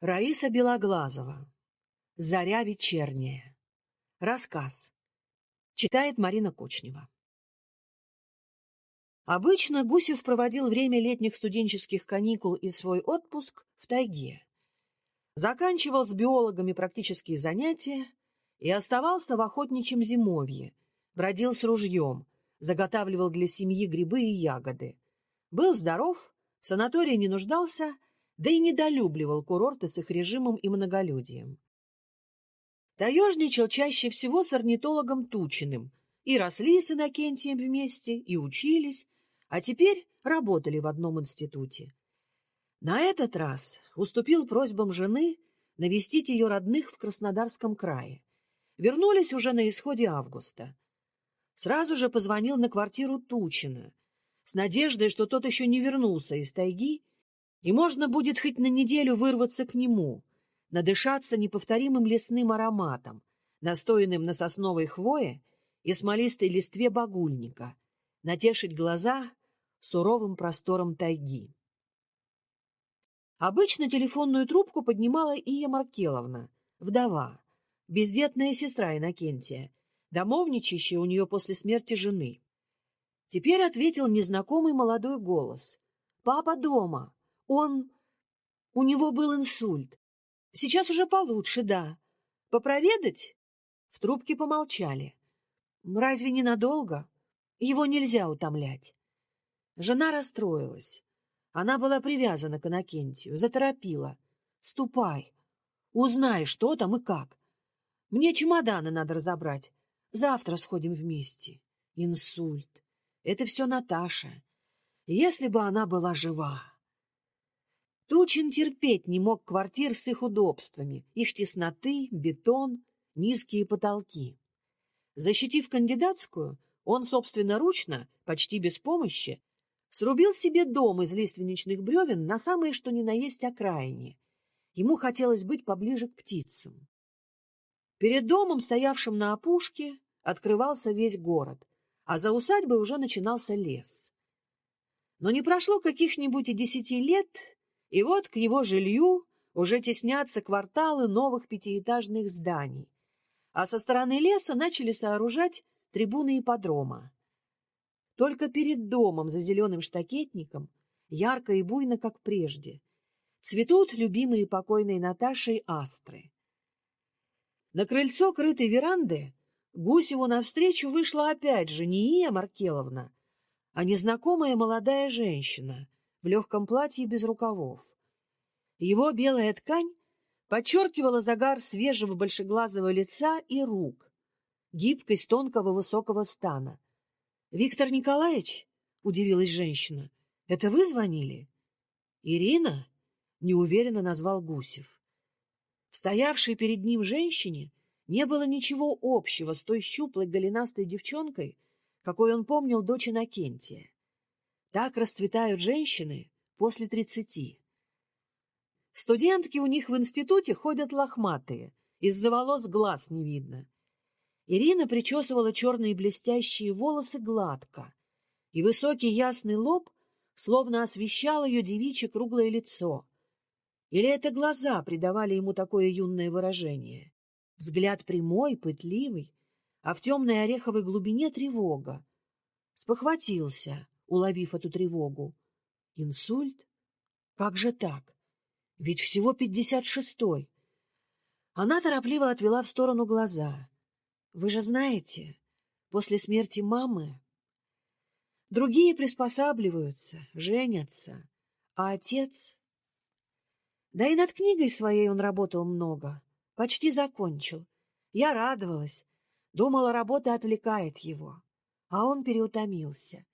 Раиса Белоглазова. Заря вечерняя. Рассказ. Читает Марина Кочнева. Обычно Гусев проводил время летних студенческих каникул и свой отпуск в тайге. Заканчивал с биологами практические занятия и оставался в охотничьем зимовье, бродил с ружьем, заготавливал для семьи грибы и ягоды. Был здоров, в санатории не нуждался — да и недолюбливал курорты с их режимом и многолюдием. Таежничал чаще всего с орнитологом Тучиным, и росли с Иннокентием вместе, и учились, а теперь работали в одном институте. На этот раз уступил просьбам жены навестить ее родных в Краснодарском крае. Вернулись уже на исходе августа. Сразу же позвонил на квартиру Тучина, с надеждой, что тот еще не вернулся из тайги и можно будет хоть на неделю вырваться к нему, надышаться неповторимым лесным ароматом, настоянным на сосновой хвое и смолистой листве багульника, натешить глаза суровым простором тайги. Обычно телефонную трубку поднимала Ия Маркеловна, вдова, безветная сестра Иннокентия, домовничающая у нее после смерти жены. Теперь ответил незнакомый молодой голос. «Папа дома!» Он... У него был инсульт. Сейчас уже получше, да. Попроведать? В трубке помолчали. Разве ненадолго? Его нельзя утомлять. Жена расстроилась. Она была привязана к Иннокентию, заторопила. «Ступай, узнай, что там и как. Мне чемоданы надо разобрать. Завтра сходим вместе. Инсульт. Это все Наташа. Если бы она была жива. Тучин терпеть не мог квартир с их удобствами, их тесноты, бетон, низкие потолки. Защитив кандидатскую, он собственноручно, почти без помощи, срубил себе дом из лиственничных бревен на самое что ни на есть окраине. Ему хотелось быть поближе к птицам. Перед домом, стоявшим на опушке, открывался весь город, а за усадьбой уже начинался лес. Но не прошло каких-нибудь и десяти лет, и вот к его жилью уже теснятся кварталы новых пятиэтажных зданий, а со стороны леса начали сооружать трибуны ипподрома. Только перед домом за зеленым штакетником, ярко и буйно, как прежде, цветут любимые покойной Наташей астры. На крыльцо крытой веранды Гусеву навстречу вышла опять же не Ия Маркеловна, а незнакомая молодая женщина — в легком платье без рукавов. Его белая ткань подчеркивала загар свежего большеглазого лица и рук, гибкость тонкого высокого стана. — Виктор Николаевич? — удивилась женщина. — Это вы звонили? — Ирина? — неуверенно назвал Гусев. В стоявшей перед ним женщине не было ничего общего с той щуплой голенастой девчонкой, какой он помнил дочь Иннокентия. Так расцветают женщины после тридцати. Студентки у них в институте ходят лохматые, из-за волос глаз не видно. Ирина причесывала черные блестящие волосы гладко, и высокий ясный лоб словно освещал ее девичье круглое лицо. Или это глаза придавали ему такое юное выражение? Взгляд прямой, пытливый, а в темной ореховой глубине тревога. Спохватился — уловив эту тревогу. Инсульт? Как же так? Ведь всего пятьдесят шестой. Она торопливо отвела в сторону глаза. Вы же знаете, после смерти мамы другие приспосабливаются, женятся, а отец... Да и над книгой своей он работал много, почти закончил. Я радовалась, думала, работа отвлекает его, а он переутомился.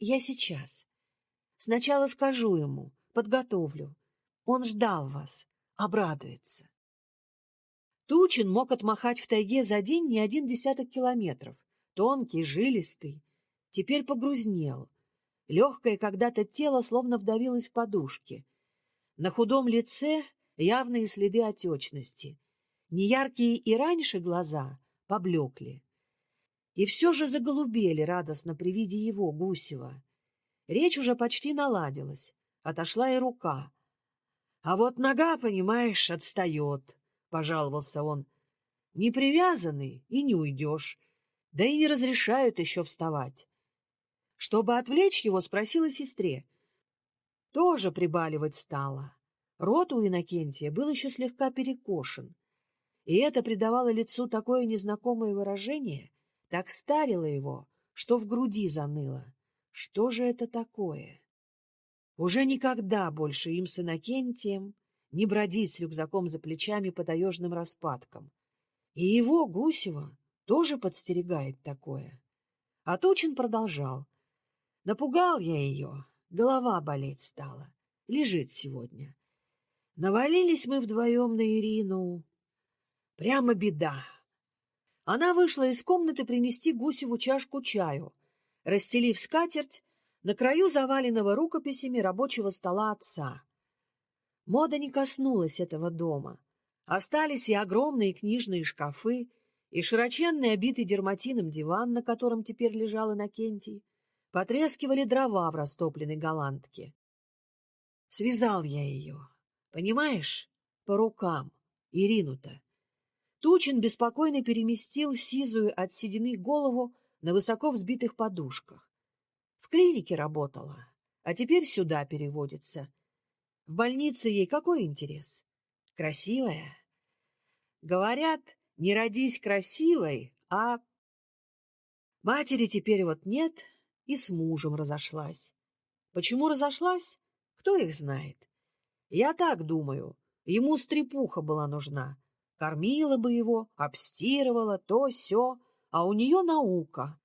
Я сейчас. Сначала скажу ему, подготовлю. Он ждал вас, обрадуется. Тучин мог отмахать в тайге за день не один десяток километров. Тонкий, жилистый. Теперь погрузнел. Легкое когда-то тело словно вдавилось в подушки. На худом лице явные следы отечности. Неяркие и раньше глаза поблекли и все же заголубели радостно при виде его, Гусева. Речь уже почти наладилась, отошла и рука. А вот нога, понимаешь, отстает, — пожаловался он. Не привязанный и не уйдешь, да и не разрешают еще вставать. Чтобы отвлечь его, спросила сестре. Тоже прибаливать стала. Рот у Иннокентия был еще слегка перекошен, и это придавало лицу такое незнакомое выражение, так старило его, что в груди заныло. Что же это такое? Уже никогда больше им с Иннокентием не бродить с рюкзаком за плечами по таежным распадкам. И его, Гусева, тоже подстерегает такое. А Тучин продолжал. Напугал я ее, голова болеть стала. Лежит сегодня. Навалились мы вдвоем на Ирину. Прямо беда. Она вышла из комнаты принести Гусеву чашку чаю. Расстелив скатерть, на краю заваленного рукописями рабочего стола отца. Мода не коснулась этого дома. Остались и огромные книжные шкафы, и широченный, обитый дерматином диван, на котором теперь лежал Иннокентий. Потрескивали дрова в растопленной голландке. Связал я ее, понимаешь, по рукам, Ирину-то. Тучин беспокойно переместил сизую от седины голову на высоко взбитых подушках. В клинике работала, а теперь сюда переводится. В больнице ей какой интерес? Красивая. Говорят, не родись красивой, а... Матери теперь вот нет, и с мужем разошлась. Почему разошлась? Кто их знает? Я так думаю, ему стрепуха была нужна. Кормила бы его, обстирывала, то, сё, а у нее наука.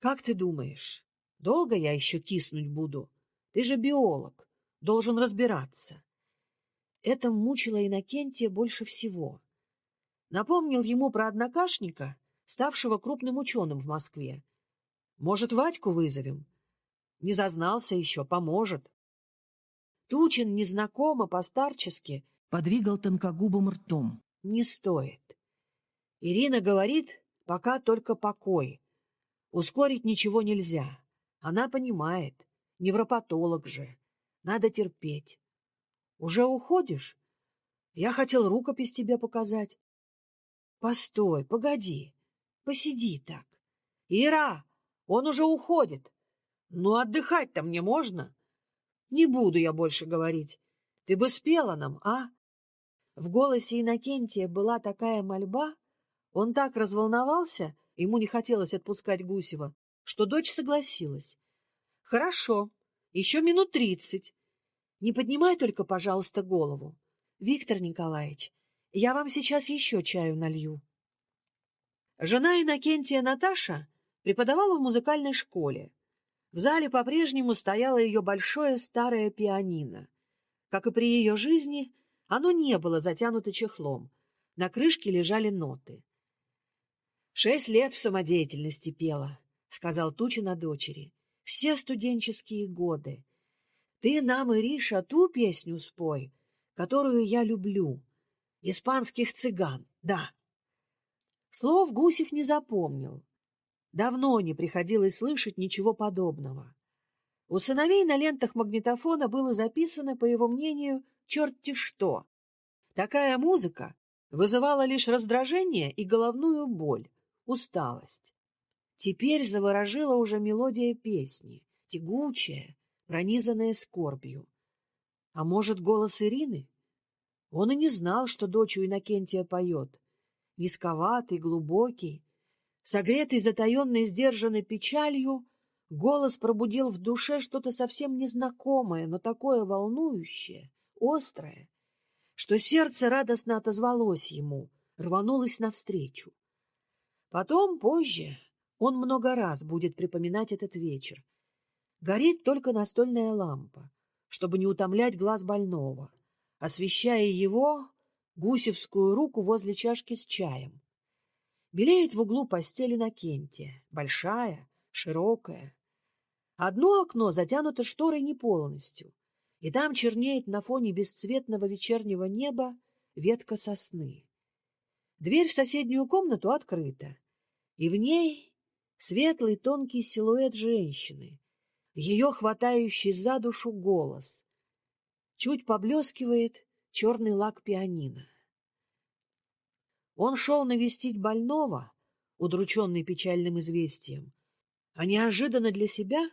Как ты думаешь, долго я еще киснуть буду? Ты же биолог, должен разбираться. Это мучило Иннокентия больше всего. Напомнил ему про однокашника, ставшего крупным ученым в Москве. Может, Вадьку вызовем? Не зазнался еще, поможет. Тучин незнакомо, постарчески подвигал тонкогубым ртом. Не стоит. Ирина говорит, пока только покой. Ускорить ничего нельзя. Она понимает. Невропатолог же. Надо терпеть. Уже уходишь? Я хотел рукопись тебе показать. Постой, погоди. Посиди так. Ира, он уже уходит. Ну, отдыхать-то мне можно? Не буду я больше говорить. Ты бы спела нам, а? В голосе Иннокентия была такая мольба, он так разволновался, ему не хотелось отпускать Гусева, что дочь согласилась. — Хорошо, еще минут тридцать. Не поднимай только, пожалуйста, голову. Виктор Николаевич, я вам сейчас еще чаю налью. Жена Иннокентия Наташа преподавала в музыкальной школе. В зале по-прежнему стояло ее большое старое пианино. Как и при ее жизни, оно не было затянуто чехлом. На крышке лежали ноты. «Шесть лет в самодеятельности пела», — сказал Тучина дочери. «Все студенческие годы. Ты нам, Ириша, ту песню спой, которую я люблю. Испанских цыган, да». Слов Гусев не запомнил, Давно не приходилось слышать ничего подобного. У сыновей на лентах магнитофона было записано, по его мнению, черти что. Такая музыка вызывала лишь раздражение и головную боль, усталость. Теперь заворожила уже мелодия песни, тягучая, пронизанная скорбью. А может, голос Ирины? Он и не знал, что дочь у Иннокентия поет. Низковатый, глубокий, Согретый затаенной сдержанной печалью, голос пробудил в душе что-то совсем незнакомое, но такое волнующее, острое, что сердце радостно отозвалось ему, рванулось навстречу. Потом, позже, он много раз будет припоминать этот вечер. Горит только настольная лампа, чтобы не утомлять глаз больного, освещая его гусевскую руку возле чашки с чаем. Белеет в углу постели на кенте, большая, широкая. Одно окно затянуто шторой не полностью, и там чернеет на фоне бесцветного вечернего неба ветка сосны. Дверь в соседнюю комнату открыта, и в ней светлый тонкий силуэт женщины, ее хватающий за душу голос. Чуть поблескивает черный лак пианино. Он шел навестить больного, удрученный печальным известием, а неожиданно для себя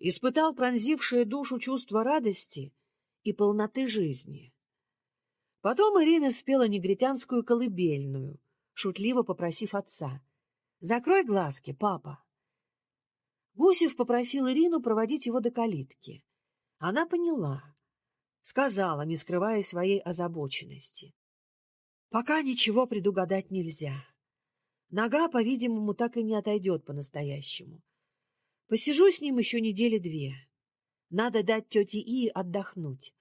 испытал пронзившее душу чувство радости и полноты жизни. Потом Ирина спела негритянскую колыбельную, шутливо попросив отца. «Закрой глазки, папа». Гусев попросил Ирину проводить его до калитки. Она поняла, сказала, не скрывая своей озабоченности. «Пока ничего предугадать нельзя. Нога, по-видимому, так и не отойдет по-настоящему. Посижу с ним еще недели две. Надо дать тете И отдохнуть.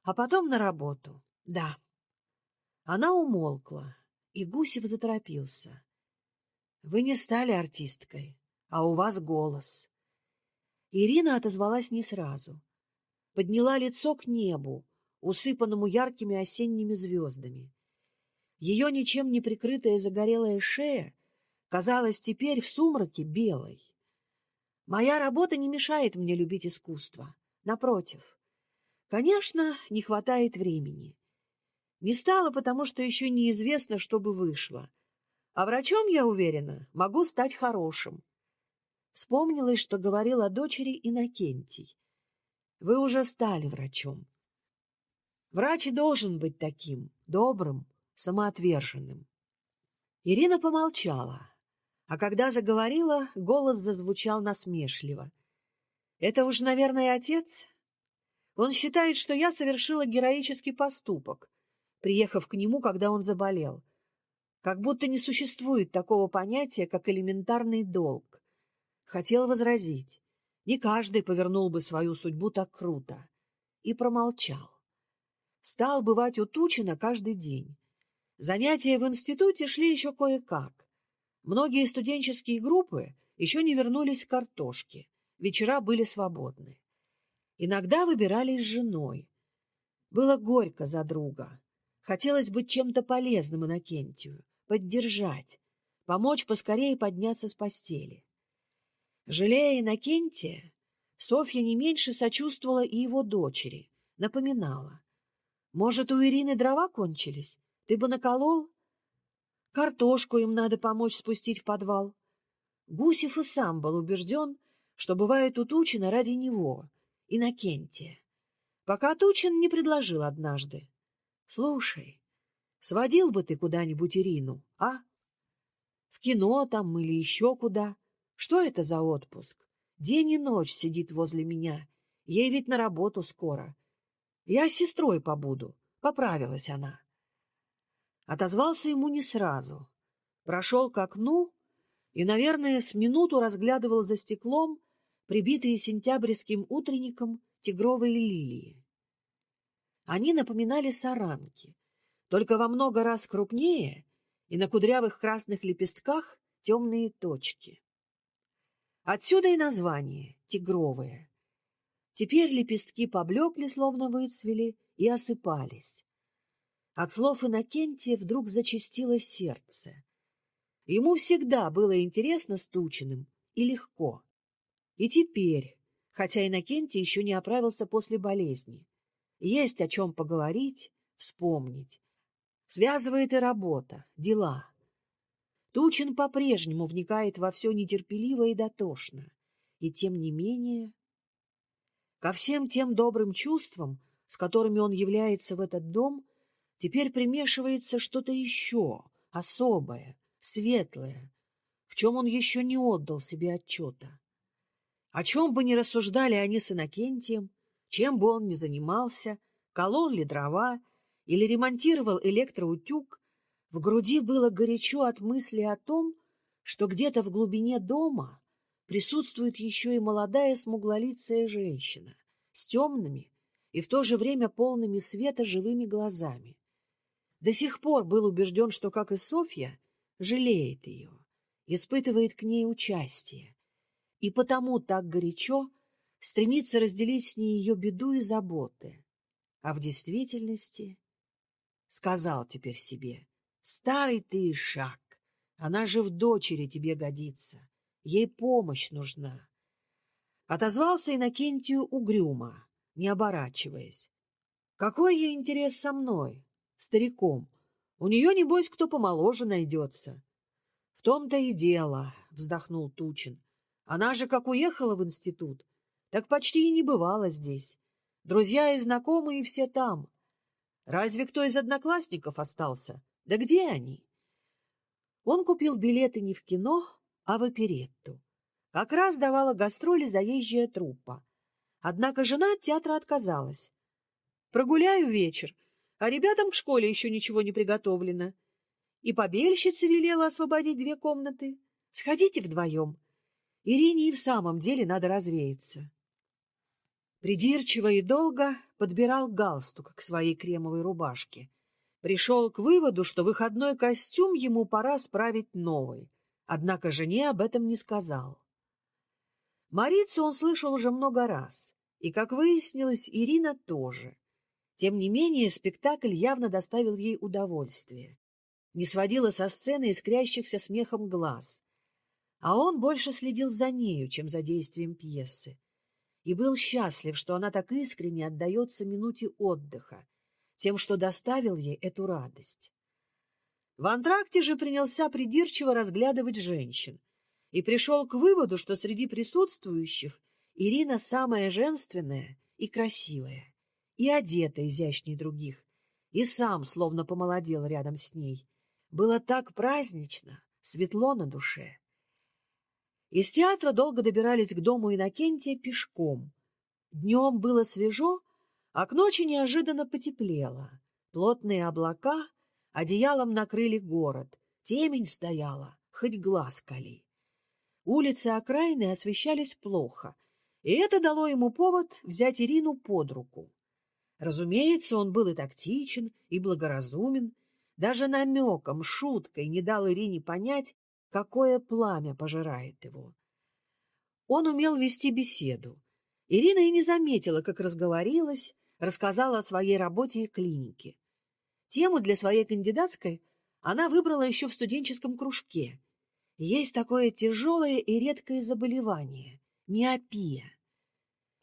А потом на работу. Да. Она умолкла, и Гусев заторопился. Вы не стали артисткой, а у вас голос. Ирина отозвалась не сразу. Подняла лицо к небу, усыпанному яркими осенними звездами. Ее ничем не прикрытая загорелая шея казалась теперь в сумраке белой. Моя работа не мешает мне любить искусство. Напротив. Конечно, не хватает времени. Не стало, потому что еще неизвестно, что бы вышло. А врачом, я уверена, могу стать хорошим. Вспомнилось, что говорил о дочери Иннокентий. Вы уже стали врачом. Врач должен быть таким, добрым, самоотверженным. Ирина помолчала. А когда заговорила, голос зазвучал насмешливо. «Это уж, наверное, отец? Он считает, что я совершила героический поступок, приехав к нему, когда он заболел. Как будто не существует такого понятия, как элементарный долг. Хотел возразить. Не каждый повернул бы свою судьбу так круто. И промолчал. Стал бывать у Тучина каждый день. Занятия в институте шли еще кое-как. Многие студенческие группы еще не вернулись к картошке, вечера были свободны. Иногда выбирались с женой. Было горько за друга. Хотелось быть чем-то полезным Иннокентию, поддержать, помочь поскорее подняться с постели. Жалея Иннокентия, Софья не меньше сочувствовала и его дочери, напоминала. «Может, у Ирины дрова кончились? Ты бы наколол?» Картошку им надо помочь спустить в подвал. Гусев и сам был убежден, что бывает у Тучина ради него, Иннокентия. Пока Тучин не предложил однажды. — Слушай, сводил бы ты куда-нибудь Ирину, а? В кино там или еще куда. Что это за отпуск? День и ночь сидит возле меня. Ей ведь на работу скоро. Я с сестрой побуду. Поправилась она. Отозвался ему не сразу. Прошел к окну и, наверное, с минуту разглядывал за стеклом прибитые сентябрьским утренником тигровые лилии. Они напоминали саранки, только во много раз крупнее, и на кудрявых красных лепестках темные точки. Отсюда и название — тигровые. Теперь лепестки поблекли, словно выцвели, и осыпались. От слов Иннокентия вдруг зачастило сердце. Ему всегда было интересно с Тучиным и легко. И теперь, хотя Иннокентий еще не оправился после болезни, есть о чем поговорить, вспомнить. Связывает и работа, дела. Тучин по-прежнему вникает во все нетерпеливо и дотошно. И тем не менее... Ко всем тем добрым чувствам, с которыми он является в этот дом, Теперь примешивается что-то еще, особое, светлое, в чем он еще не отдал себе отчета. О чем бы ни рассуждали они с Иннокентием, чем бы он ни занимался, колол ли дрова или ремонтировал электроутюг, в груди было горячо от мысли о том, что где-то в глубине дома присутствует еще и молодая смуглолицая женщина с темными и в то же время полными света живыми глазами. До сих пор был убежден, что, как и Софья, жалеет ее, испытывает к ней участие, и потому так горячо стремится разделить с ней ее беду и заботы. А в действительности сказал теперь себе, старый ты шаг, она же в дочери тебе годится, ей помощь нужна. Отозвался Иннокентию угрюмо, не оборачиваясь. Какой ей интерес со мной, стариком? У нее, небось, кто помоложе найдется. — В том-то и дело, — вздохнул Тучин. Она же как уехала в институт, так почти и не бывала здесь. Друзья и знакомые все там. Разве кто из одноклассников остался? Да где они? Он купил билеты не в кино, а в оперетту. Как раз давала гастроли заезжая труппа. Однако жена от театра отказалась. Прогуляю вечер, а ребятам к школе еще ничего не приготовлено. И побельщица велела освободить две комнаты. Сходите вдвоем. Ирине и в самом деле надо развеяться. Придирчиво и долго подбирал галстук к своей кремовой рубашке. Пришел к выводу, что выходной костюм ему пора справить новый, однако жене об этом не сказал. Марицу он слышал уже много раз, и, как выяснилось, Ирина тоже. Тем не менее, спектакль явно доставил ей удовольствие. Не сводила со сцены искрящихся смехом глаз. А он больше следил за нею, чем за действием пьесы. И был счастлив, что она так искренне отдается минуте отдыха, тем, что доставил ей эту радость. В антракте же принялся придирчиво разглядывать женщин и пришел к выводу, что среди присутствующих Ирина самая женственная и красивая и одета изящней других, и сам словно помолодел рядом с ней. Было так празднично, светло на душе. Из театра долго добирались к дому Иннокентия пешком. Днем было свежо, а к ночи неожиданно потеплело. Плотные облака одеялом накрыли город, темень стояла, хоть глаз кали. Улицы окраины освещались плохо, и это дало ему повод взять Ирину под руку. Разумеется, он был и тактичен, и благоразумен, даже намеком, шуткой не дал Ирине понять, какое пламя пожирает его. Он умел вести беседу. Ирина и не заметила, как разговорилась, рассказала о своей работе и клинике. Тему для своей кандидатской она выбрала еще в студенческом кружке. Есть такое тяжелое и редкое заболевание – миопия.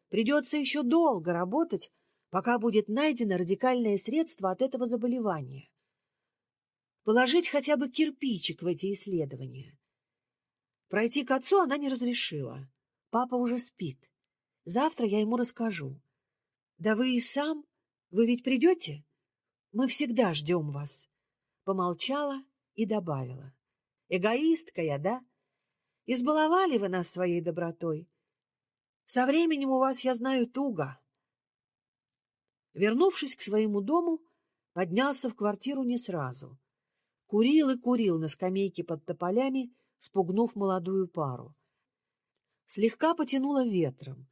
Придется еще долго работать, пока будет найдено радикальное средство от этого заболевания. Положить хотя бы кирпичик в эти исследования. Пройти к отцу она не разрешила. Папа уже спит. Завтра я ему расскажу. Да вы и сам? Вы ведь придете? Мы всегда ждем вас. Помолчала и добавила. Эгоистка я, да? Избаловали вы нас своей добротой. Со временем у вас, я знаю, туго. Вернувшись к своему дому, поднялся в квартиру не сразу. Курил и курил на скамейке под тополями, спугнув молодую пару. Слегка потянуло ветром,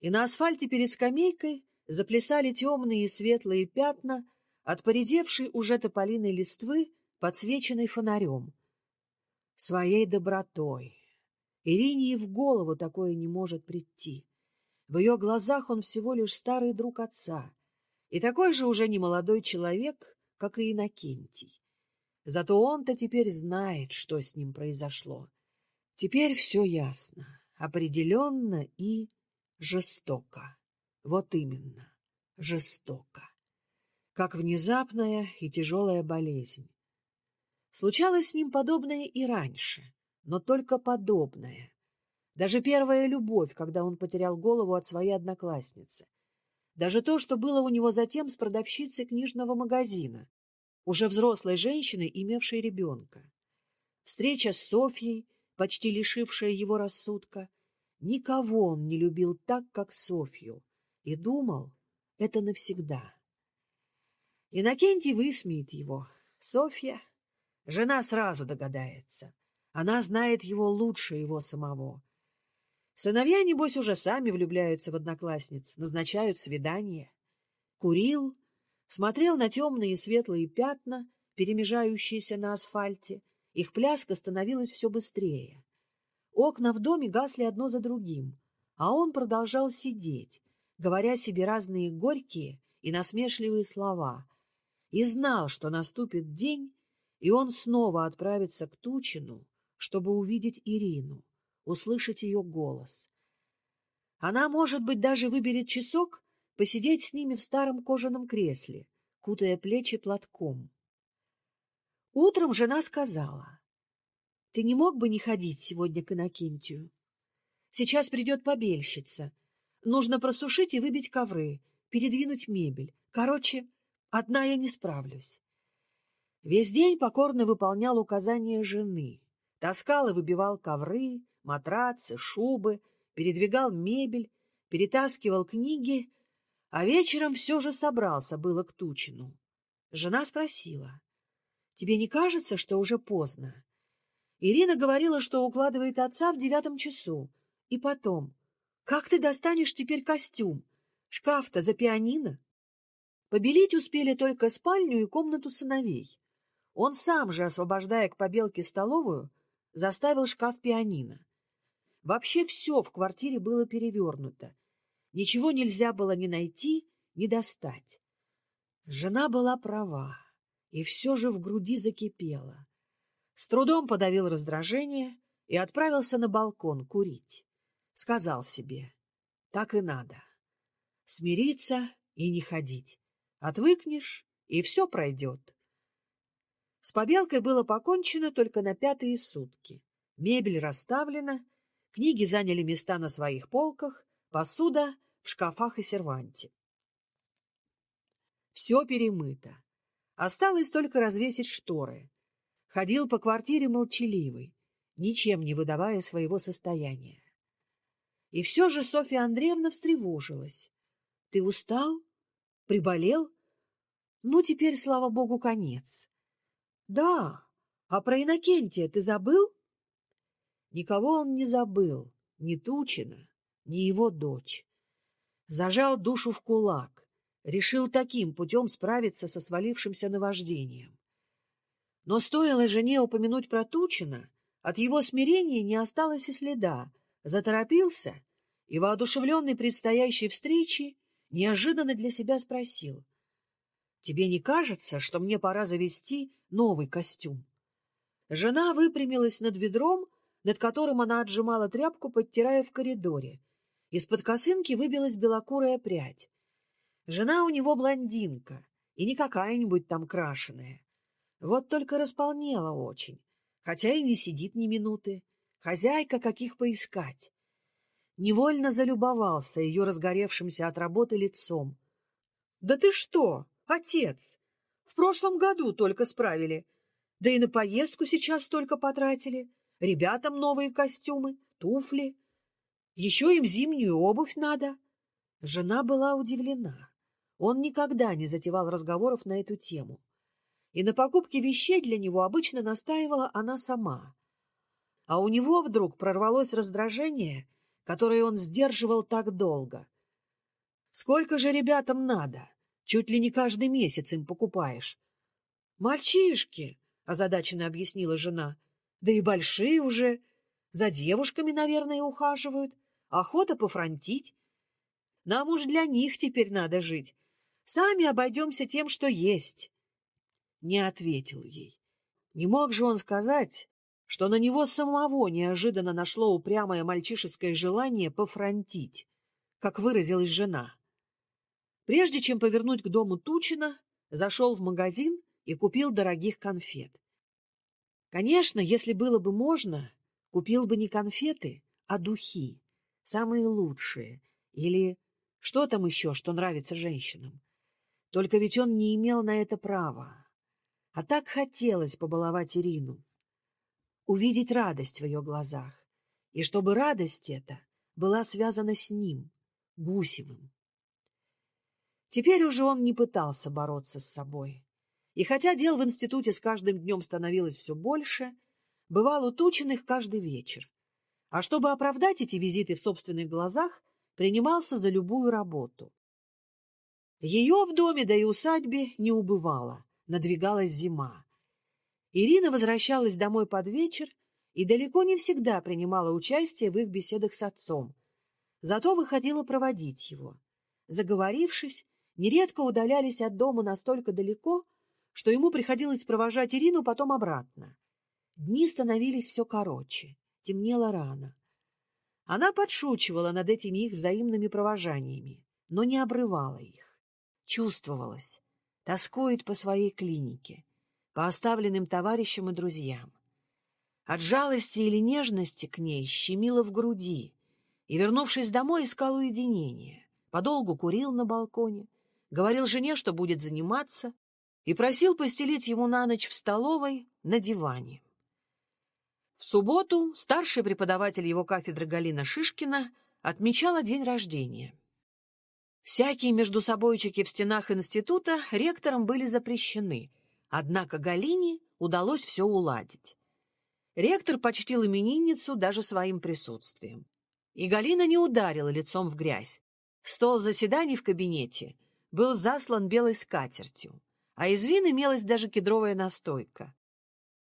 и на асфальте перед скамейкой заплясали темные и светлые пятна от поредевшей уже тополиной листвы, подсвеченной фонарем. Своей добротой. Ирине и в голову такое не может прийти. В ее глазах он всего лишь старый друг отца, и такой же уже немолодой человек, как и Иннокентий. Зато он-то теперь знает, что с ним произошло. Теперь все ясно, определенно и жестоко. Вот именно, жестоко. Как внезапная и тяжелая болезнь. Случалось с ним подобное и раньше, но только подобное. Даже первая любовь, когда он потерял голову от своей одноклассницы. Даже то, что было у него затем с продавщицей книжного магазина, уже взрослой женщиной, имевшей ребенка. Встреча с Софьей, почти лишившая его рассудка. Никого он не любил так, как Софью, и думал, это навсегда. Иннокентий высмеет его. Софья, жена сразу догадается. Она знает его лучше его самого. Сыновья, небось, уже сами влюбляются в одноклассниц, назначают свидания. Курил, смотрел на темные и светлые пятна, перемежающиеся на асфальте. Их пляска становилась все быстрее. Окна в доме гасли одно за другим, а он продолжал сидеть, говоря себе разные горькие и насмешливые слова, и знал, что наступит день, и он снова отправится к Тучину, чтобы увидеть Ирину услышать ее голос. Она, может быть, даже выберет часок, посидеть с ними в старом кожаном кресле, кутая плечи платком. Утром жена сказала, «Ты не мог бы не ходить сегодня к Иннокентию? Сейчас придет побельщица. Нужно просушить и выбить ковры, передвинуть мебель. Короче, одна я не справлюсь». Весь день покорно выполнял указания жены. Таскал и выбивал ковры, матрацы, шубы, передвигал мебель, перетаскивал книги, а вечером все же собрался было к Тучину. Жена спросила, «Тебе не кажется, что уже поздно?» Ирина говорила, что укладывает отца в девятом часу. И потом, «Как ты достанешь теперь костюм? Шкаф-то за пианино?» Побелить успели только спальню и комнату сыновей. Он сам же, освобождая к побелке столовую, заставил шкаф пианино. Вообще все в квартире было перевернуто. Ничего нельзя было ни найти, ни достать. Жена была права, и все же в груди закипела. С трудом подавил раздражение и отправился на балкон курить. Сказал себе, так и надо. Смириться и не ходить. Отвыкнешь, и все пройдет. С побелкой было покончено только на пятые сутки. Мебель расставлена, книги заняли места на своих полках, посуда в шкафах и серванте. Все перемыто. Осталось только развесить шторы. Ходил по квартире молчаливый, ничем не выдавая своего состояния. И все же Софья Андреевна встревожилась. — Ты устал? Приболел? Ну, теперь, слава богу, конец. Да, а про Иннокентия ты забыл? Никого он не забыл, ни Тучина, ни его дочь. Зажал душу в кулак, решил таким путем справиться со свалившимся наваждением. Но стоило жене упомянуть про Тучина, от его смирения не осталось и следа, заторопился и, воодушевленный предстоящей встречей, неожиданно для себя спросил — Тебе не кажется, что мне пора завести новый костюм? Жена выпрямилась над ведром, над которым она отжимала тряпку, подтирая в коридоре. Из-под косынки выбилась белокурая прядь. Жена у него блондинка, и не какая-нибудь там крашеная. Вот только располнела очень, хотя и не сидит ни минуты. Хозяйка, каких поискать. Невольно залюбовался ее разгоревшимся от работы лицом. — Да ты что? Отец, в прошлом году только справили. Да и на поездку сейчас только потратили. Ребятам новые костюмы, туфли. Еще им зимнюю обувь надо. Жена была удивлена. Он никогда не затевал разговоров на эту тему. И на покупке вещей для него обычно настаивала она сама. А у него вдруг прорвалось раздражение, которое он сдерживал так долго. Сколько же ребятам надо? Чуть ли не каждый месяц им покупаешь. — Мальчишки, — озадаченно объяснила жена, — да и большие уже. За девушками, наверное, ухаживают. Охота пофронтить. Нам уж для них теперь надо жить. Сами обойдемся тем, что есть. Не ответил ей. Не мог же он сказать, что на него самого неожиданно нашло упрямое мальчишеское желание пофронтить, как выразилась жена. Прежде чем повернуть к дому Тучина, зашел в магазин и купил дорогих конфет. Конечно, если было бы можно, купил бы не конфеты, а духи, самые лучшие, или что там еще, что нравится женщинам. Только ведь он не имел на это права. А так хотелось побаловать Ирину, увидеть радость в ее глазах, и чтобы радость эта была связана с ним, Гусевым. Теперь уже он не пытался бороться с собой. И хотя дел в институте с каждым днем становилось все больше, бывал утучен их каждый вечер. А чтобы оправдать эти визиты в собственных глазах, принимался за любую работу. Ее в доме, да и усадьбе не убывало, надвигалась зима. Ирина возвращалась домой под вечер и далеко не всегда принимала участие в их беседах с отцом, зато выходила проводить его. Заговорившись, нередко удалялись от дома настолько далеко, что ему приходилось провожать Ирину потом обратно. Дни становились все короче, темнело рано. Она подшучивала над этими их взаимными провожаниями, но не обрывала их. Чувствовалось, тоскует по своей клинике, по оставленным товарищам и друзьям. От жалости или нежности к ней щемило в груди, и, вернувшись домой, искал уединения. Подолгу курил на балконе, говорил жене, что будет заниматься, и просил постелить ему на ночь в столовой на диване. В субботу старший преподаватель его кафедры Галина Шишкина отмечала день рождения. Всякие между собойчики в стенах института ректором были запрещены, однако Галине удалось все уладить. Ректор почтил именинницу даже своим присутствием. И Галина не ударила лицом в грязь. Стол заседаний в кабинете был заслан белой скатертью, а из вин имелась даже кедровая настойка.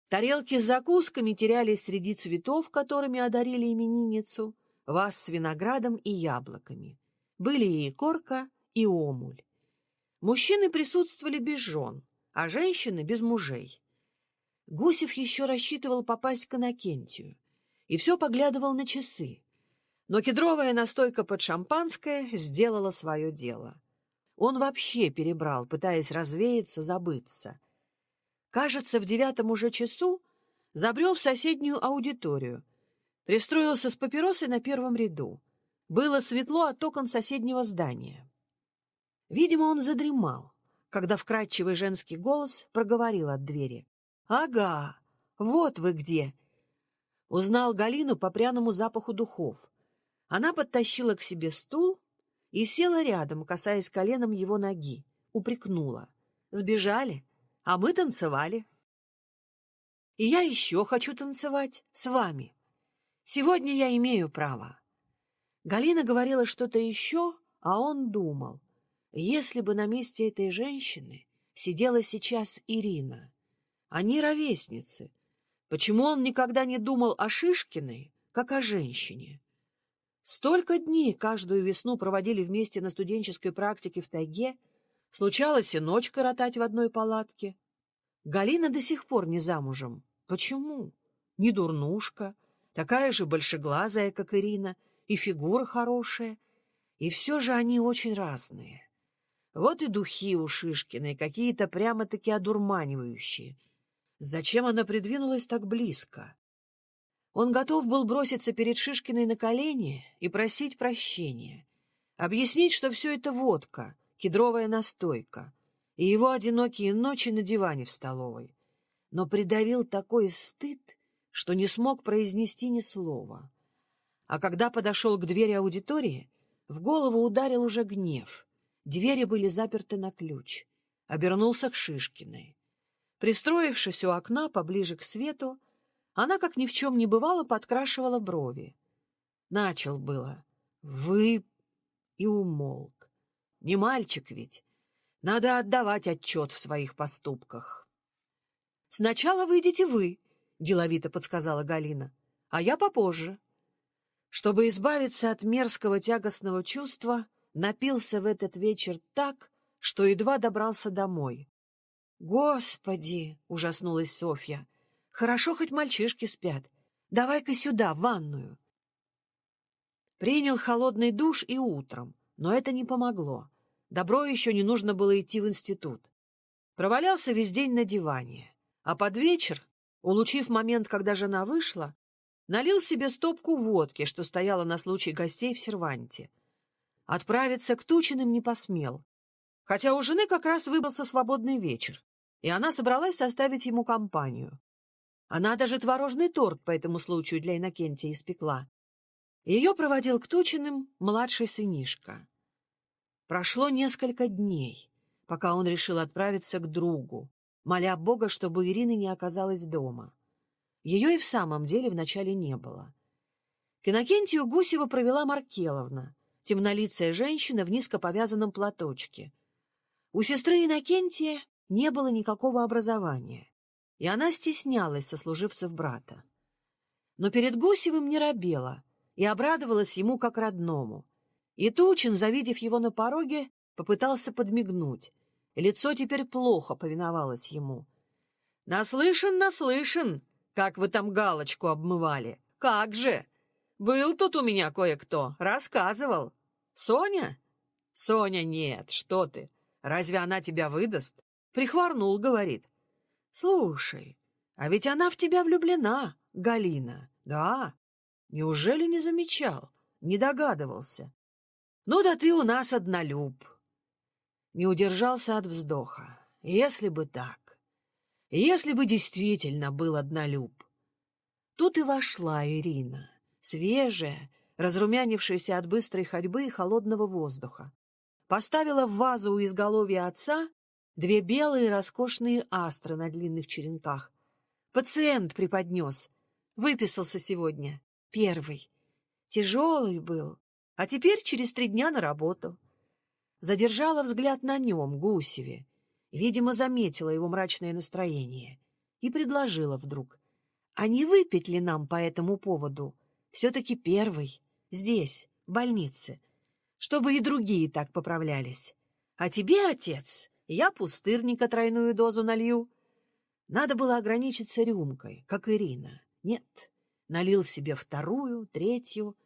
Тарелки с закусками терялись среди цветов, которыми одарили именинницу, ваз с виноградом и яблоками. Были и корка, и омуль. Мужчины присутствовали без жен, а женщины без мужей. Гусев еще рассчитывал попасть к Иннокентию и все поглядывал на часы. Но кедровая настойка под шампанское сделала свое дело. Он вообще перебрал, пытаясь развеяться, забыться. Кажется, в девятом уже часу забрел в соседнюю аудиторию, пристроился с папиросой на первом ряду. Было светло от окон соседнего здания. Видимо, он задремал, когда вкрадчивый женский голос проговорил от двери. «Ага, вот вы где!» Узнал Галину по пряному запаху духов. Она подтащила к себе стул и села рядом, касаясь коленом его ноги. Упрекнула. «Сбежали, а мы танцевали». «И я еще хочу танцевать с вами. Сегодня я имею право». Галина говорила что-то еще, а он думал, если бы на месте этой женщины сидела сейчас Ирина. Они ровесницы. Почему он никогда не думал о Шишкиной, как о женщине? Столько дней каждую весну проводили вместе на студенческой практике в тайге, случалось и ночь коротать в одной палатке. Галина до сих пор не замужем. Почему? Не дурнушка, такая же большеглазая, как Ирина, и фигура хорошая. И все же они очень разные. Вот и духи у Шишкиной, какие-то прямо-таки одурманивающие. Зачем она придвинулась так близко? Он готов был броситься перед Шишкиной на колени и просить прощения, объяснить, что все это водка, кедровая настойка и его одинокие ночи на диване в столовой. Но придавил такой стыд, что не смог произнести ни слова. А когда подошел к двери аудитории, в голову ударил уже гнев. Двери были заперты на ключ. Обернулся к Шишкиной. Пристроившись у окна поближе к свету, она, как ни в чем не бывало, подкрашивала брови. Начал было. «Вы...» и умолк. «Не мальчик ведь. Надо отдавать отчет в своих поступках». «Сначала выйдете вы», — деловито подсказала Галина, — «а я попозже». Чтобы избавиться от мерзкого тягостного чувства, напился в этот вечер так, что едва добрался домой. «Господи!» — ужаснулась Софья. Хорошо, хоть мальчишки спят. Давай-ка сюда, в ванную. Принял холодный душ и утром, но это не помогло. Добро еще не нужно было идти в институт. Провалялся весь день на диване, а под вечер, улучив момент, когда жена вышла, налил себе стопку водки, что стояла на случай гостей в серванте. Отправиться к Тучиным не посмел, хотя у жены как раз выбрался свободный вечер, и она собралась составить ему компанию. Она даже творожный торт по этому случаю для Иннокентия испекла. Ее проводил к Тучиным младший сынишка. Прошло несколько дней, пока он решил отправиться к другу, моля Бога, чтобы Ирины не оказалась дома. Ее и в самом деле вначале не было. К Иннокентию Гусева провела Маркеловна, темнолицая женщина в низко повязанном платочке. У сестры Иннокентия не было никакого образования и она стеснялась сослуживцев брата. Но перед Гусевым не робела и обрадовалась ему как родному. И Тучин, завидев его на пороге, попытался подмигнуть. Лицо теперь плохо повиновалось ему. «Наслышан, наслышан, как вы там галочку обмывали. Как же! Был тут у меня кое-кто, рассказывал. Соня? Соня, нет, что ты. Разве она тебя выдаст? Прихворнул, говорит. Слушай, а ведь она в тебя влюблена, Галина. Да. Неужели не замечал, не догадывался? Ну да ты у нас однолюб. Не удержался от вздоха. Если бы так. Если бы действительно был однолюб. Тут и вошла Ирина, свежая, разрумянившаяся от быстрой ходьбы и холодного воздуха. Поставила в вазу у изголовья отца две белые роскошные астры на длинных черенках. Пациент преподнес. Выписался сегодня. Первый. Тяжелый был. А теперь через три дня на работу. Задержала взгляд на нем, Гусеве. Видимо, заметила его мрачное настроение. И предложила вдруг. А не выпить ли нам по этому поводу? Все-таки первый. Здесь, в больнице. Чтобы и другие так поправлялись. А тебе, отец, я пустырника тройную дозу налью. Надо было ограничиться рюмкой, как Ирина. Нет, налил себе вторую, третью.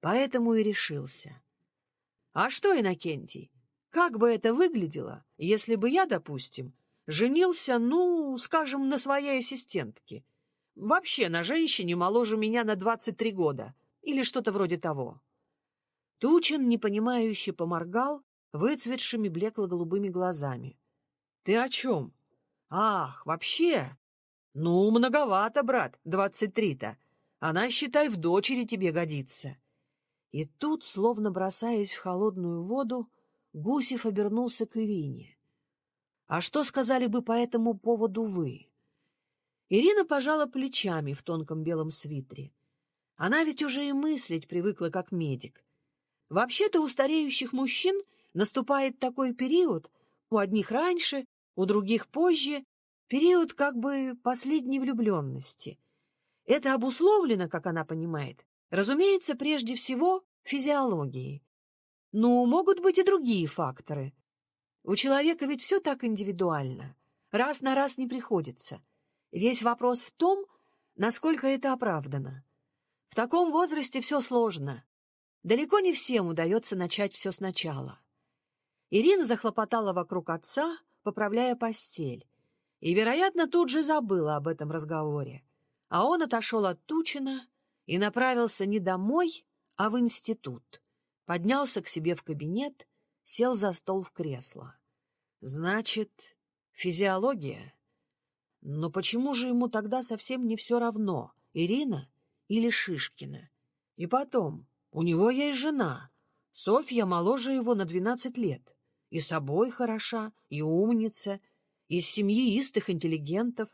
Поэтому и решился. А что, Иннокентий, как бы это выглядело, если бы я, допустим, женился, ну, скажем, на своей ассистентке? Вообще на женщине моложе меня на 23 года или что-то вроде того. Тучин, непонимающе, поморгал выцветшими блекло-голубыми глазами. — Ты о чем? — Ах, вообще? Ну, многовато, брат, двадцать три-то. Она, считай, в дочери тебе годится. И тут, словно бросаясь в холодную воду, Гусев обернулся к Ирине. — А что сказали бы по этому поводу вы? Ирина пожала плечами в тонком белом свитере. Она ведь уже и мыслить привыкла как медик. Вообще-то у стареющих мужчин наступает такой период, у одних раньше, у других позже, период как бы последней влюбленности. Это обусловлено, как она понимает, разумеется, прежде всего физиологией. Но могут быть и другие факторы. У человека ведь все так индивидуально. Раз на раз не приходится. Весь вопрос в том, насколько это оправдано. В таком возрасте все сложно. Далеко не всем удается начать все сначала. Ирина захлопотала вокруг отца, поправляя постель, и, вероятно, тут же забыла об этом разговоре. А он отошел от Тучина и направился не домой, а в институт. Поднялся к себе в кабинет, сел за стол в кресло. Значит, физиология? Но почему же ему тогда совсем не все равно, Ирина или Шишкина? И потом, у него есть жена. Софья моложе его на двенадцать лет. И собой хороша, и умница, из семьи истых интеллигентов.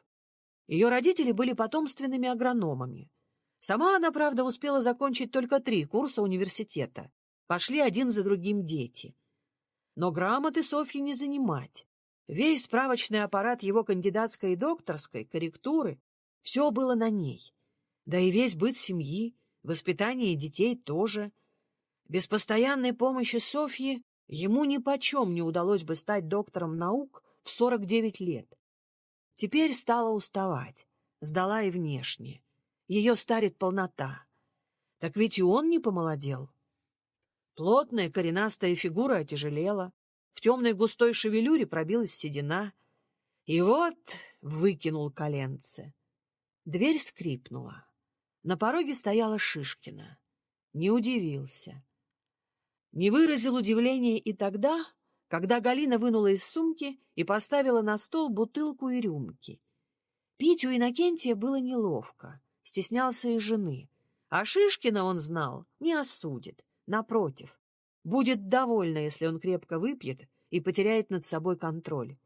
Ее родители были потомственными агрономами. Сама она, правда, успела закончить только три курса университета. Пошли один за другим дети. Но грамоты Софьи не занимать. Весь справочный аппарат его кандидатской и докторской, корректуры, все было на ней. Да и весь быт семьи, воспитание детей тоже. Без постоянной помощи Софьи ему нипочем не удалось бы стать доктором наук в 49 лет. Теперь стала уставать, сдала и внешне. Ее старит полнота. Так ведь и он не помолодел. Плотная коренастая фигура отяжелела, в темной густой шевелюре пробилась седина. И вот выкинул коленце. Дверь скрипнула. На пороге стояла Шишкина. Не удивился. Не выразил удивления и тогда, когда Галина вынула из сумки и поставила на стол бутылку и рюмки. Пить у Иннокентия было неловко, стеснялся и жены. А Шишкина, он знал, не осудит, напротив, Будет довольна, если он крепко выпьет и потеряет над собой контроль.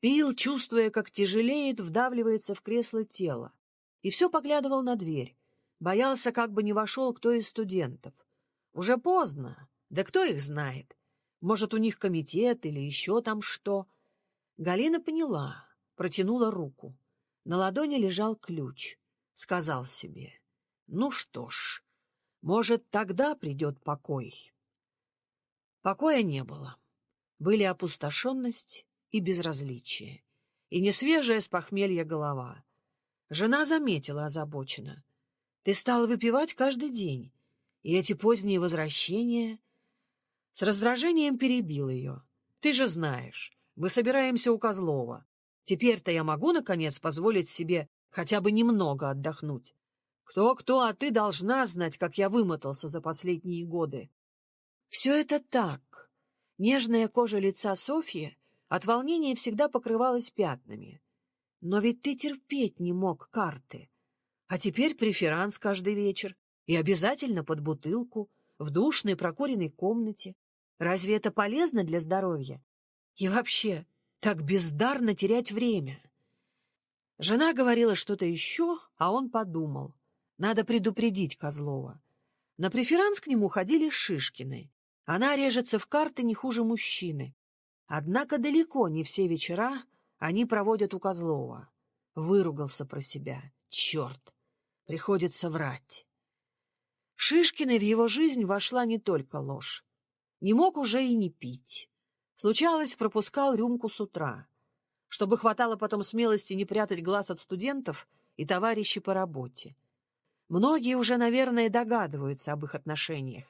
Пил, чувствуя, как тяжелеет, вдавливается в кресло тело. И все поглядывал на дверь. Боялся, как бы не вошел кто из студентов. Уже поздно. Да кто их знает? Может, у них комитет или еще там что? Галина поняла, протянула руку. На ладони лежал ключ. Сказал себе, ну что ж, может, тогда придет покой. Покоя не было. Были опустошенность и безразличие, и несвежая с похмелья голова. Жена заметила озабоченно. Ты стала выпивать каждый день, и эти поздние возвращения... С раздражением перебил ее. «Ты же знаешь, мы собираемся у Козлова. Теперь-то я могу, наконец, позволить себе хотя бы немного отдохнуть. Кто-кто, а ты должна знать, как я вымотался за последние годы». Все это так. Нежная кожа лица Софьи от волнения всегда покрывалась пятнами. Но ведь ты терпеть не мог карты. А теперь преферанс каждый вечер. И обязательно под бутылку, в душной прокуренной комнате. Разве это полезно для здоровья? И вообще, так бездарно терять время. Жена говорила что-то еще, а он подумал. Надо предупредить Козлова. На преферанс к нему ходили Шишкины. Она режется в карты не хуже мужчины. Однако далеко не все вечера они проводят у Козлова. Выругался про себя. Черт! Приходится врать. Шишкиной в его жизнь вошла не только ложь. Не мог уже и не пить. Случалось, пропускал рюмку с утра, чтобы хватало потом смелости не прятать глаз от студентов и товарищей по работе. Многие уже, наверное, догадываются об их отношениях.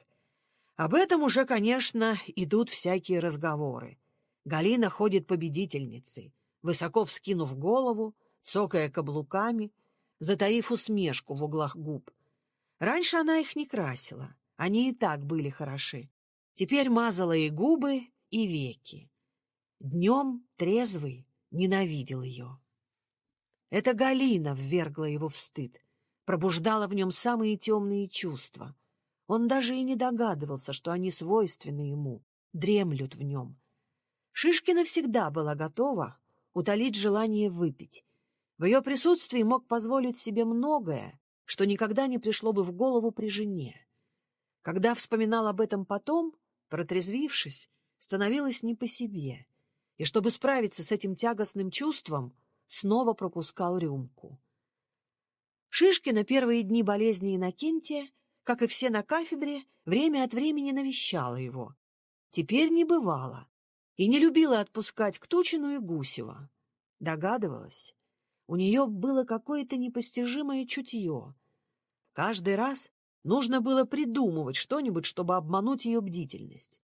Об этом уже, конечно, идут всякие разговоры. Галина ходит победительницей, высоко вскинув голову, цокая каблуками, затаив усмешку в углах губ. Раньше она их не красила, они и так были хороши. Теперь мазала и губы, и веки. Днем трезвый ненавидел ее. Это Галина ввергла его в стыд, пробуждала в нем самые темные чувства. Он даже и не догадывался, что они свойственны ему, дремлют в нем. Шишкина всегда была готова утолить желание выпить. В ее присутствии мог позволить себе многое, что никогда не пришло бы в голову при жене. Когда вспоминал об этом потом, протрезвившись, становилось не по себе, и чтобы справиться с этим тягостным чувством, снова пропускал рюмку. Шишкина первые дни болезни Иннокентия, как и все на кафедре, время от времени навещала его. Теперь не бывало, и не любила отпускать к Тучину и Гусева. Догадывалась. У нее было какое-то непостижимое чутье. Каждый раз нужно было придумывать что-нибудь, чтобы обмануть ее бдительность.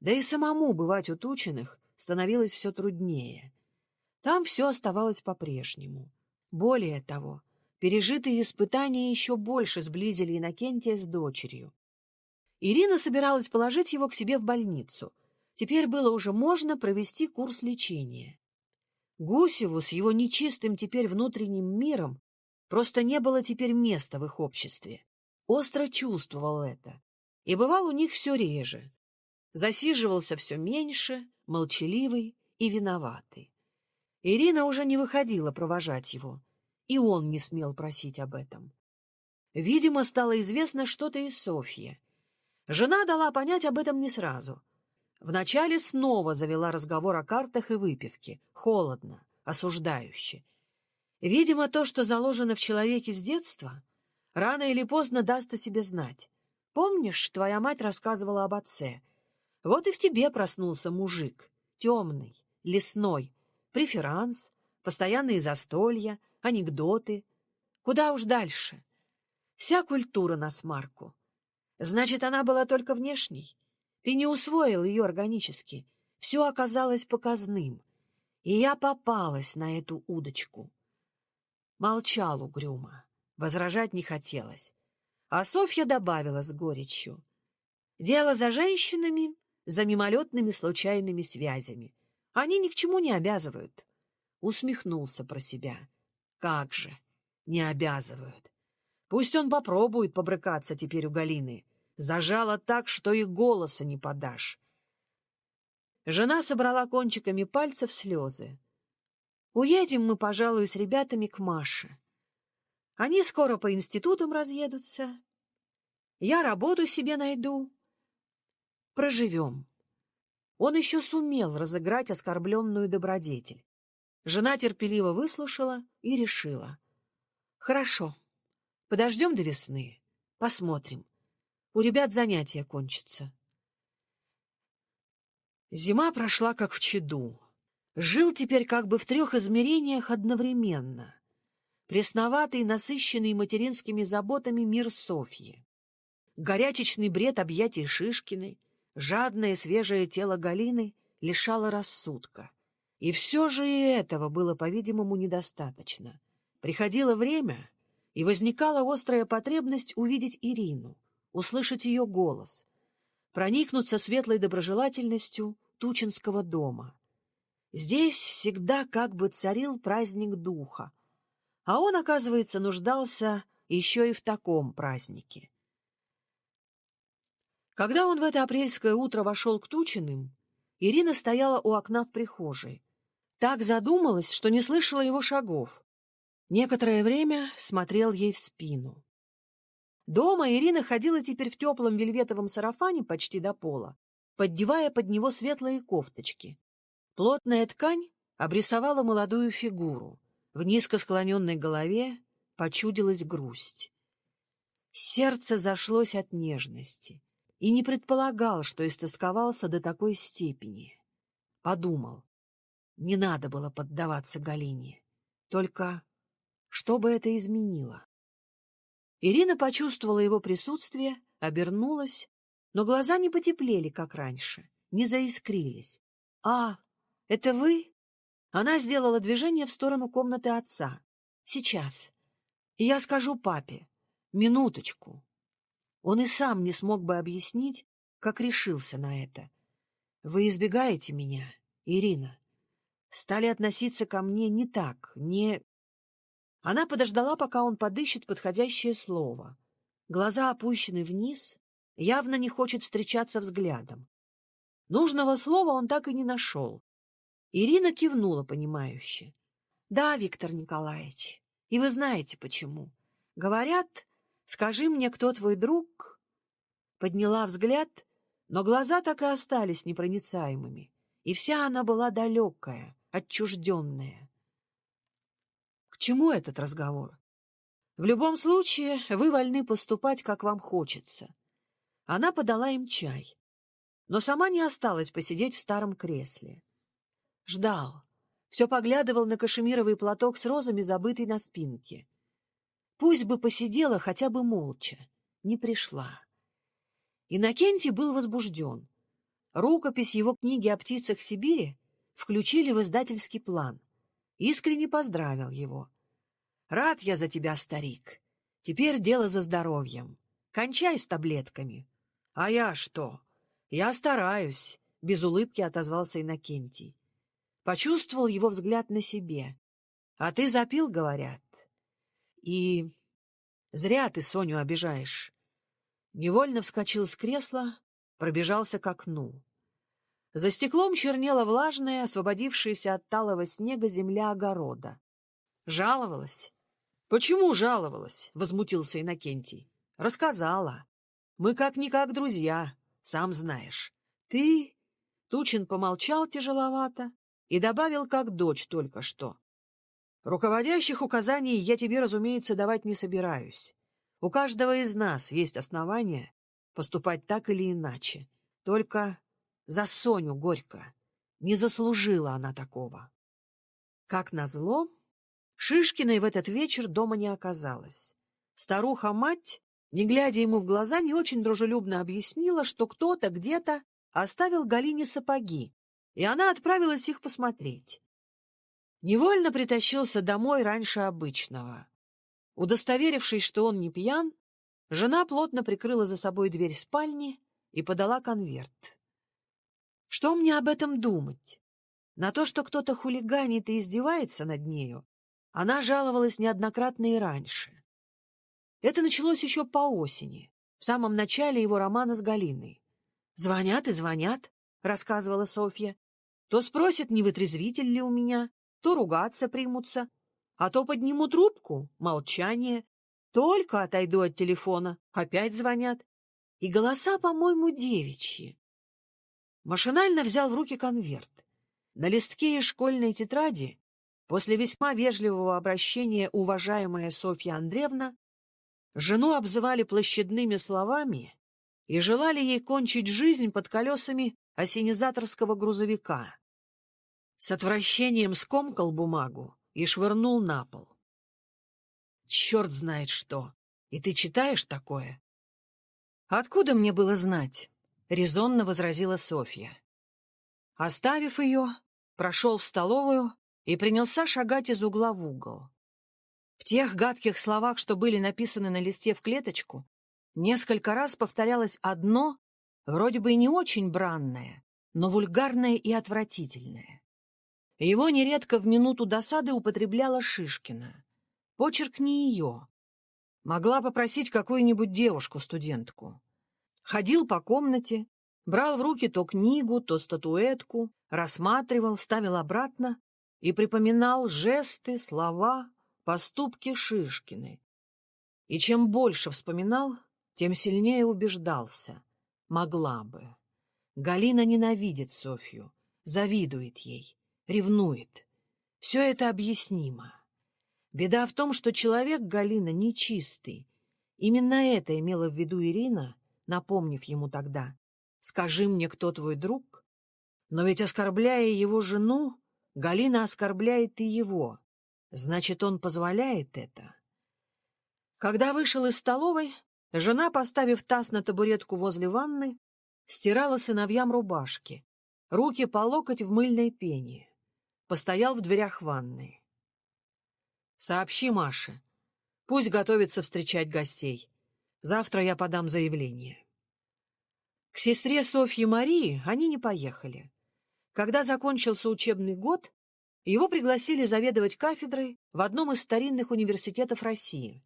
Да и самому бывать у Тучиных становилось все труднее. Там все оставалось по-прежнему. Более того, пережитые испытания еще больше сблизили Иннокентия с дочерью. Ирина собиралась положить его к себе в больницу — Теперь было уже можно провести курс лечения. Гусеву с его нечистым теперь внутренним миром просто не было теперь места в их обществе. Остро чувствовал это. И бывал у них все реже. Засиживался все меньше, молчаливый и виноватый. Ирина уже не выходила провожать его, и он не смел просить об этом. Видимо, стало известно что-то из Софьи. Жена дала понять об этом не сразу — Вначале снова завела разговор о картах и выпивке, холодно, осуждающе. Видимо, то, что заложено в человеке с детства, рано или поздно даст о себе знать. Помнишь, твоя мать рассказывала об отце? Вот и в тебе проснулся мужик, темный, лесной, преферанс, постоянные застолья, анекдоты. Куда уж дальше? Вся культура на смарку. Значит, она была только внешней? Ты не усвоил ее органически. Все оказалось показным. И я попалась на эту удочку. Молчал угрюмо. Возражать не хотелось. А Софья добавила с горечью. Дело за женщинами, за мимолетными случайными связями. Они ни к чему не обязывают. Усмехнулся про себя. Как же, не обязывают. Пусть он попробует побрыкаться теперь у Галины. Зажала так, что и голоса не подашь. Жена собрала кончиками пальцев слезы. Уедем мы, пожалуй, с ребятами к Маше. Они скоро по институтам разъедутся. Я работу себе найду. Проживем. Он еще сумел разыграть оскорбленную добродетель. Жена терпеливо выслушала и решила. Хорошо, подождем до весны, посмотрим. У ребят занятия кончатся. Зима прошла как в чаду. Жил теперь как бы в трех измерениях одновременно. Пресноватый, насыщенный материнскими заботами мир Софьи. Горячечный бред объятий Шишкиной, Жадное свежее тело Галины лишало рассудка. И все же и этого было, по-видимому, недостаточно. Приходило время, и возникала острая потребность увидеть Ирину, услышать ее голос, проникнуться светлой доброжелательностью Тучинского дома. Здесь всегда как бы царил праздник духа, а он, оказывается, нуждался еще и в таком празднике. Когда он в это апрельское утро вошел к Тучиным, Ирина стояла у окна в прихожей. Так задумалась, что не слышала его шагов. Некоторое время смотрел ей в спину. Дома Ирина ходила теперь в теплом вельветовом сарафане почти до пола, поддевая под него светлые кофточки. Плотная ткань обрисовала молодую фигуру. В низко склоненной голове почудилась грусть. Сердце зашлось от нежности и не предполагал, что истосковался до такой степени. Подумал, не надо было поддаваться Галине. Только что бы это изменило? Ирина почувствовала его присутствие, обернулась, но глаза не потеплели, как раньше, не заискрились. — А, это вы? Она сделала движение в сторону комнаты отца. — Сейчас. Я скажу папе. Минуточку. Он и сам не смог бы объяснить, как решился на это. Вы избегаете меня, Ирина. Стали относиться ко мне не так, не... Она подождала, пока он подыщет подходящее слово. Глаза опущены вниз, явно не хочет встречаться взглядом. Нужного слова он так и не нашел. Ирина кивнула, понимающе. — Да, Виктор Николаевич, и вы знаете почему. Говорят, Скажи мне, кто твой друг?» Подняла взгляд, но глаза так и остались непроницаемыми, и вся она была далекая, отчужденная. К чему этот разговор? В любом случае, вы вольны поступать, как вам хочется. Она подала им чай, но сама не осталась посидеть в старом кресле. Ждал, все поглядывал на кашемировый платок с розами, забытый на спинке. Пусть бы посидела хотя бы молча. Не пришла. Иннокентий был возбужден. Рукопись его книги о птицах Сибири включили в издательский план. Искренне поздравил его. «Рад я за тебя, старик. Теперь дело за здоровьем. Кончай с таблетками». «А я что? Я стараюсь», — без улыбки отозвался Иннокентий. Почувствовал его взгляд на себе. «А ты запил, говорят?» И зря ты Соню обижаешь. Невольно вскочил с кресла, пробежался к окну. За стеклом чернела влажная, освободившаяся от талого снега земля огорода. Жаловалась? Почему жаловалась? Возмутился Иннокентий. Рассказала. Мы как-никак друзья, сам знаешь. Ты... Тучин помолчал тяжеловато и добавил, как дочь только что. Руководящих указаний я тебе, разумеется, давать не собираюсь. У каждого из нас есть основания поступать так или иначе. Только за Соню горько. Не заслужила она такого. Как назло, Шишкиной в этот вечер дома не оказалось. Старуха-мать, не глядя ему в глаза, не очень дружелюбно объяснила, что кто-то где-то оставил Галине сапоги, и она отправилась их посмотреть. Невольно притащился домой раньше обычного. Удостоверившись, что он не пьян, жена плотно прикрыла за собой дверь спальни и подала конверт. Что мне об этом думать? На то, что кто-то хулиганит и издевается над нею, она жаловалась неоднократно и раньше. Это началось еще по осени, в самом начале его романа с Галиной. «Звонят и звонят», — рассказывала Софья. «То спросят, не вытрезвитель ли у меня, то ругаться примутся, а то подниму трубку — молчание. Только отойду от телефона, опять звонят. И голоса, по-моему, девичьи. Машинально взял в руки конверт. На листке из школьной тетради, после весьма вежливого обращения уважаемая Софья Андреевна, жену обзывали площадными словами и желали ей кончить жизнь под колесами осенизаторского грузовика. С отвращением скомкал бумагу и швырнул на пол. Черт знает что. И ты читаешь такое? Откуда мне было знать? — резонно возразила Софья. Оставив ее, прошел в столовую и принялся шагать из угла в угол. В тех гадких словах, что были написаны на листе в клеточку, несколько раз повторялось одно, вроде бы и не очень бранное, но вульгарное и отвратительное. Его нередко в минуту досады употребляла Шишкина. Почерк не ее. Могла попросить какую-нибудь девушку-студентку. Ходил по комнате, брал в руки то книгу, то статуэтку, рассматривал, ставил обратно и припоминал жесты, слова, поступки Шишкины. И чем больше вспоминал, тем сильнее убеждался. Могла бы. Галина ненавидит Софью, завидует ей, ревнует. Все это объяснимо. Беда в том, что человек Галина нечистый. Именно это имела в виду Ирина, напомнив ему тогда. «Скажи мне, кто твой друг?» Но ведь, оскорбляя его жену, Галина оскорбляет и его. Значит, он позволяет это. Когда вышел из столовой, жена, поставив таз на табуретку возле ванны, стирала сыновьям рубашки, руки по локоть в мыльной пене. Постоял в дверях ванной. «Сообщи Маше. Пусть готовится встречать гостей. Завтра я подам заявление». К сестре Софьи Марии они не поехали. Когда закончился учебный год, его пригласили заведовать кафедрой в одном из старинных университетов России.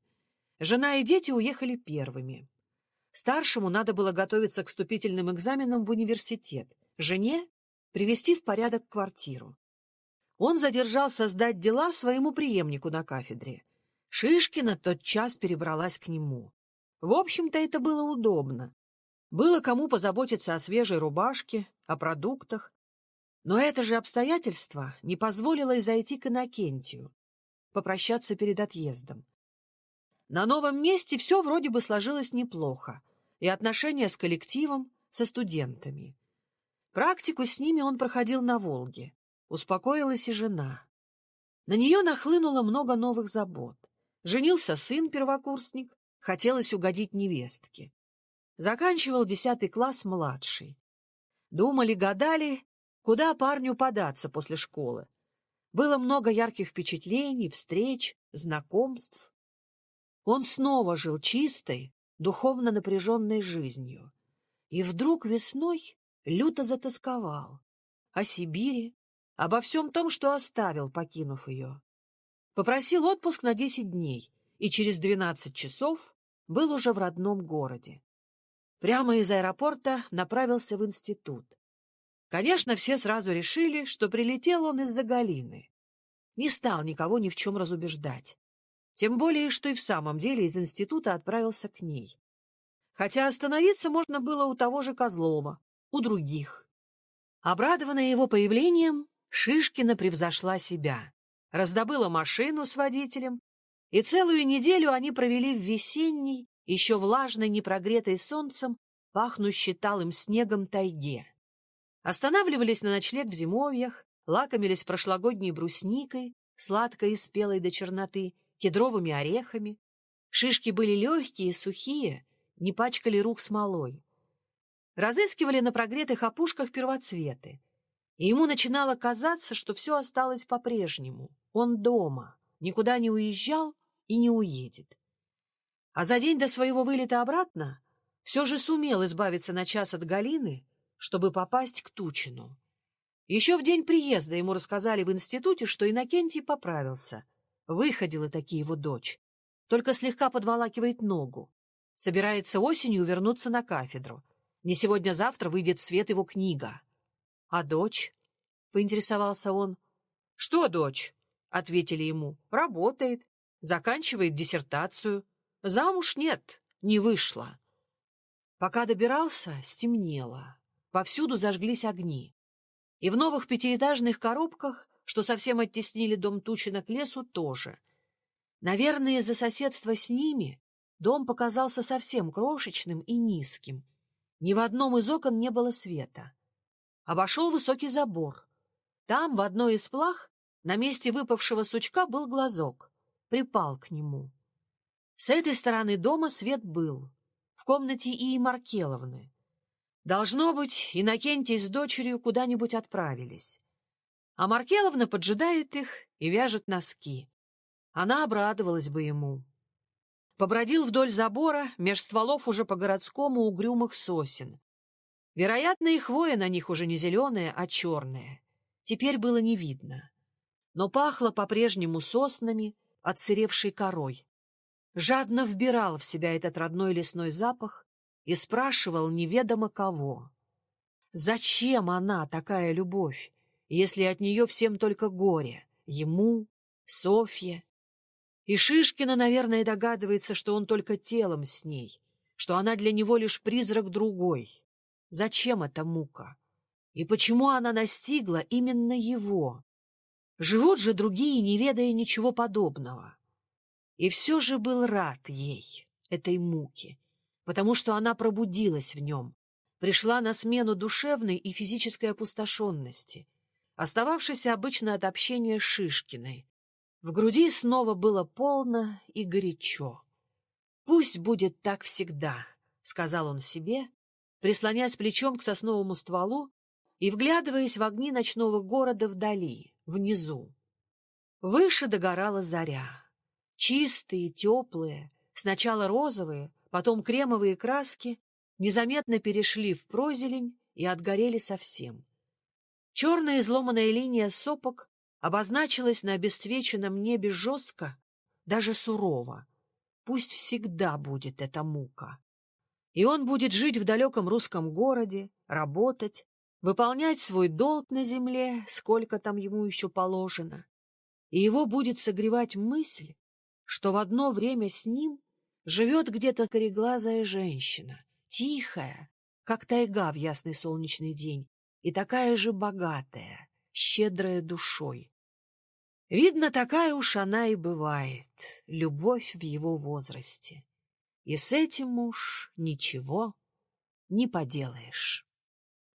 Жена и дети уехали первыми. Старшему надо было готовиться к вступительным экзаменам в университет, жене — привести в порядок квартиру. Он задержался сдать дела своему преемнику на кафедре. Шишкина тотчас перебралась к нему. В общем-то, это было удобно. Было кому позаботиться о свежей рубашке, о продуктах, но это же обстоятельство не позволило и зайти к Иннокентию, попрощаться перед отъездом. На новом месте все вроде бы сложилось неплохо, и отношения с коллективом, со студентами. Практику с ними он проходил на Волге. Успокоилась и жена. На нее нахлынуло много новых забот. Женился сын-первокурсник, хотелось угодить невестке. Заканчивал десятый класс младший. Думали-гадали, Куда парню податься после школы? Было много ярких впечатлений, встреч, знакомств. Он снова жил чистой, духовно напряженной жизнью. И вдруг весной люто затасковал. О Сибири, обо всем том, что оставил, покинув ее. Попросил отпуск на десять дней и через двенадцать часов был уже в родном городе. Прямо из аэропорта направился в институт. Конечно, все сразу решили, что прилетел он из-за Галины. Не стал никого ни в чем разубеждать. Тем более, что и в самом деле из института отправился к ней. Хотя остановиться можно было у того же Козлова, у других. Обрадованная его появлением, Шишкина превзошла себя. Раздобыла машину с водителем, и целую неделю они провели в весенней, еще влажной, непрогретой солнцем, пахнущей талым снегом тайге. Останавливались на ночлег в зимовьях, лакомились прошлогодней брусникой, сладкой и спелой до черноты, кедровыми орехами. Шишки были легкие, сухие, не пачкали рук смолой. Разыскивали на прогретых опушках первоцветы. И ему начинало казаться, что все осталось по-прежнему. Он дома, никуда не уезжал и не уедет. А за день до своего вылета обратно все же сумел избавиться на час от Галины чтобы попасть к Тучину. Еще в день приезда ему рассказали в институте, что Иннокентий поправился. Выходила таки его дочь. Только слегка подволакивает ногу. Собирается осенью вернуться на кафедру. Не сегодня-завтра выйдет в свет его книга. — А дочь? — поинтересовался он. — Что дочь? — ответили ему. — Работает. Заканчивает диссертацию. Замуж нет, не вышла. Пока добирался, стемнело. Повсюду зажглись огни. И в новых пятиэтажных коробках, что совсем оттеснили дом Тучина к лесу, тоже. Наверное, из-за соседства с ними дом показался совсем крошечным и низким. Ни в одном из окон не было света. Обошел высокий забор. Там, в одной из плах, на месте выпавшего сучка был глазок. Припал к нему. С этой стороны дома свет был. В комнате Ии Маркеловны. Должно быть, Иннокентий с дочерью куда-нибудь отправились. А Маркеловна поджидает их и вяжет носки. Она обрадовалась бы ему. Побродил вдоль забора, меж стволов уже по-городскому угрюмых сосен. Вероятно, и хвоя на них уже не зеленая, а черная. Теперь было не видно. Но пахло по-прежнему соснами, отсыревшей корой. Жадно вбирал в себя этот родной лесной запах и спрашивал неведомо кого. Зачем она, такая любовь, если от нее всем только горе? Ему, Софье, и Шишкина, наверное, догадывается, что он только телом с ней, что она для него лишь призрак другой. Зачем эта мука? И почему она настигла именно его? Живут же другие, не ведая ничего подобного. И все же был рад ей, этой муке, потому что она пробудилась в нем, пришла на смену душевной и физической опустошенности, остававшейся обычно от общения с Шишкиной, в груди снова было полно и горячо. «Пусть будет так всегда», — сказал он себе, прислоняясь плечом к сосновому стволу и вглядываясь в огни ночного города вдали, внизу. Выше догорала заря. Чистые, теплые, сначала розовые, потом кремовые краски незаметно перешли в прозелень и отгорели совсем. Черная изломанная линия сопок обозначилась на обесцвеченном небе жестко, даже сурово. Пусть всегда будет эта мука. И он будет жить в далеком русском городе, работать, выполнять свой долг на земле, сколько там ему еще положено. И его будет согревать мысль, что в одно время с ним живет где-то кореглазая женщина, тихая, как тайга в ясный солнечный день, и такая же богатая, щедрая душой. Видно, такая уж она и бывает, любовь в его возрасте. И с этим уж ничего не поделаешь.